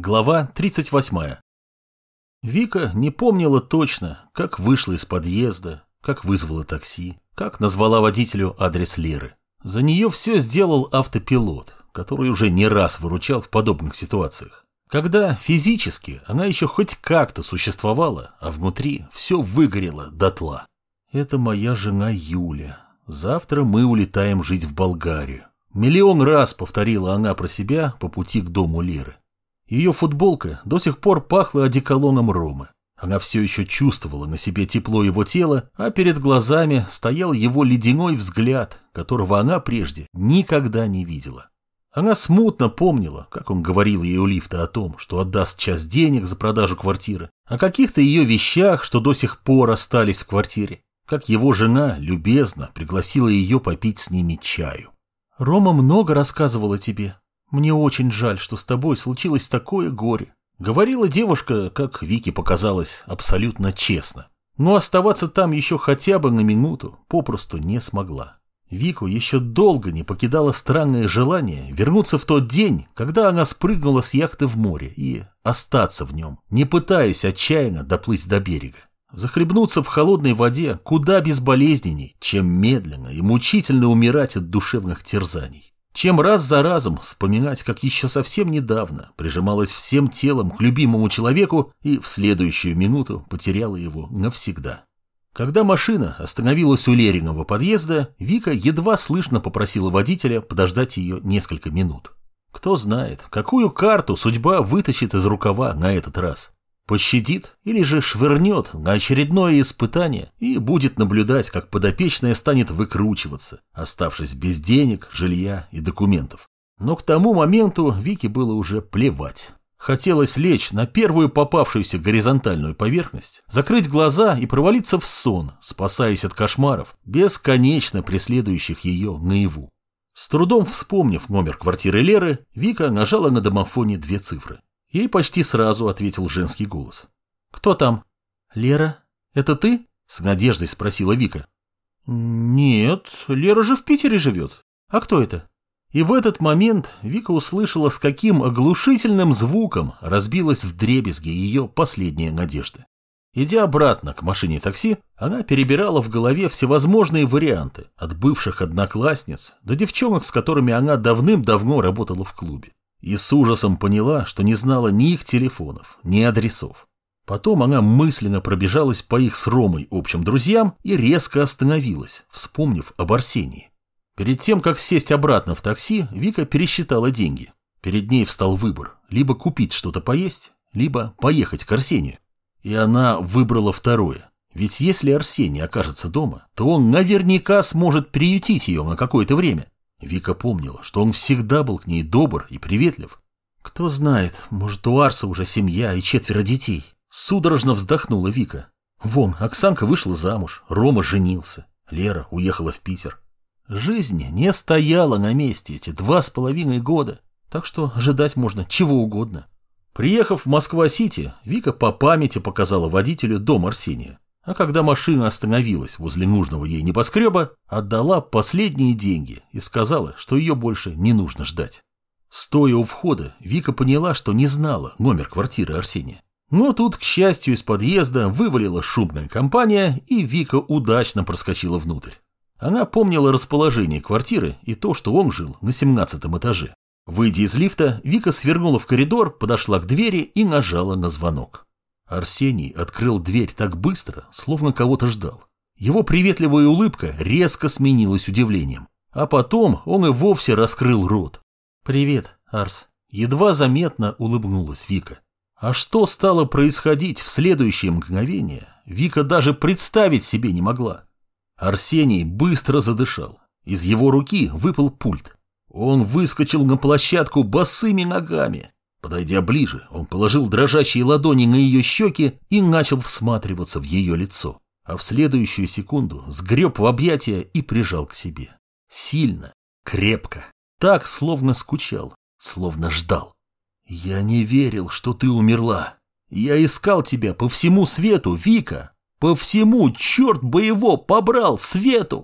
Глава 38. Вика не помнила точно, как вышла из подъезда, как вызвала такси, как назвала водителю адрес Леры. За нее все сделал автопилот, который уже не раз выручал в подобных ситуациях. Когда физически она еще хоть как-то существовала, а внутри все выгорело дотла. Это моя жена Юля. Завтра мы улетаем жить в Болгарию. Миллион раз повторила она про себя по пути к дому Леры. Ее футболка до сих пор пахла одеколоном Ромы. Она все еще чувствовала на себе тепло его тела, а перед глазами стоял его ледяной взгляд, которого она прежде никогда не видела. Она смутно помнила, как он говорил ей у лифта о том, что отдаст часть денег за продажу квартиры, о каких-то ее вещах, что до сих пор остались в квартире, как его жена любезно пригласила ее попить с ними чаю. «Рома много рассказывала тебе», «Мне очень жаль, что с тобой случилось такое горе», — говорила девушка, как Вике показалось, абсолютно честно. Но оставаться там еще хотя бы на минуту попросту не смогла. Вику еще долго не покидало странное желание вернуться в тот день, когда она спрыгнула с яхты в море и остаться в нем, не пытаясь отчаянно доплыть до берега. Захлебнуться в холодной воде куда безболезненней, чем медленно и мучительно умирать от душевных терзаний чем раз за разом вспоминать, как еще совсем недавно прижималась всем телом к любимому человеку и в следующую минуту потеряла его навсегда. Когда машина остановилась у Лериного подъезда, Вика едва слышно попросила водителя подождать ее несколько минут. Кто знает, какую карту судьба вытащит из рукава на этот раз. Пощадит или же швырнет на очередное испытание и будет наблюдать, как подопечная станет выкручиваться, оставшись без денег, жилья и документов. Но к тому моменту Вике было уже плевать. Хотелось лечь на первую попавшуюся горизонтальную поверхность, закрыть глаза и провалиться в сон, спасаясь от кошмаров, бесконечно преследующих ее наяву. С трудом вспомнив номер квартиры Леры, Вика нажала на домофоне две цифры. Ей почти сразу ответил женский голос. «Кто там?» «Лера, это ты?» — с надеждой спросила Вика. «Нет, Лера же в Питере живет. А кто это?» И в этот момент Вика услышала, с каким оглушительным звуком разбилась в дребезге ее последняя надежда. Идя обратно к машине такси, она перебирала в голове всевозможные варианты, от бывших одноклассниц до девчонок, с которыми она давным-давно работала в клубе. И с ужасом поняла, что не знала ни их телефонов, ни адресов. Потом она мысленно пробежалась по их с Ромой общим друзьям и резко остановилась, вспомнив об Арсении. Перед тем, как сесть обратно в такси, Вика пересчитала деньги. Перед ней встал выбор – либо купить что-то поесть, либо поехать к Арсению. И она выбрала второе. Ведь если Арсений окажется дома, то он наверняка сможет приютить ее на какое-то время. Вика помнила, что он всегда был к ней добр и приветлив. Кто знает, может, у Арса уже семья и четверо детей. Судорожно вздохнула Вика. Вон, Оксанка вышла замуж, Рома женился, Лера уехала в Питер. Жизнь не стояла на месте эти два с половиной года, так что ожидать можно чего угодно. Приехав в Москва-Сити, Вика по памяти показала водителю дом Арсения а когда машина остановилась возле нужного ей небоскреба, отдала последние деньги и сказала, что ее больше не нужно ждать. Стоя у входа, Вика поняла, что не знала номер квартиры Арсения. Но тут, к счастью, из подъезда вывалила шумная компания, и Вика удачно проскочила внутрь. Она помнила расположение квартиры и то, что он жил на 17 этаже. Выйдя из лифта, Вика свернула в коридор, подошла к двери и нажала на звонок. Арсений открыл дверь так быстро, словно кого-то ждал. Его приветливая улыбка резко сменилась удивлением. А потом он и вовсе раскрыл рот. «Привет, Арс». Едва заметно улыбнулась Вика. А что стало происходить в следующее мгновение, Вика даже представить себе не могла. Арсений быстро задышал. Из его руки выпал пульт. Он выскочил на площадку босыми ногами. Подойдя ближе, он положил дрожащие ладони на ее щеки и начал всматриваться в ее лицо, а в следующую секунду сгреб в объятия и прижал к себе. Сильно, крепко, так, словно скучал, словно ждал. «Я не верил, что ты умерла. Я искал тебя по всему свету, Вика. По всему, черт бы его, побрал, свету!»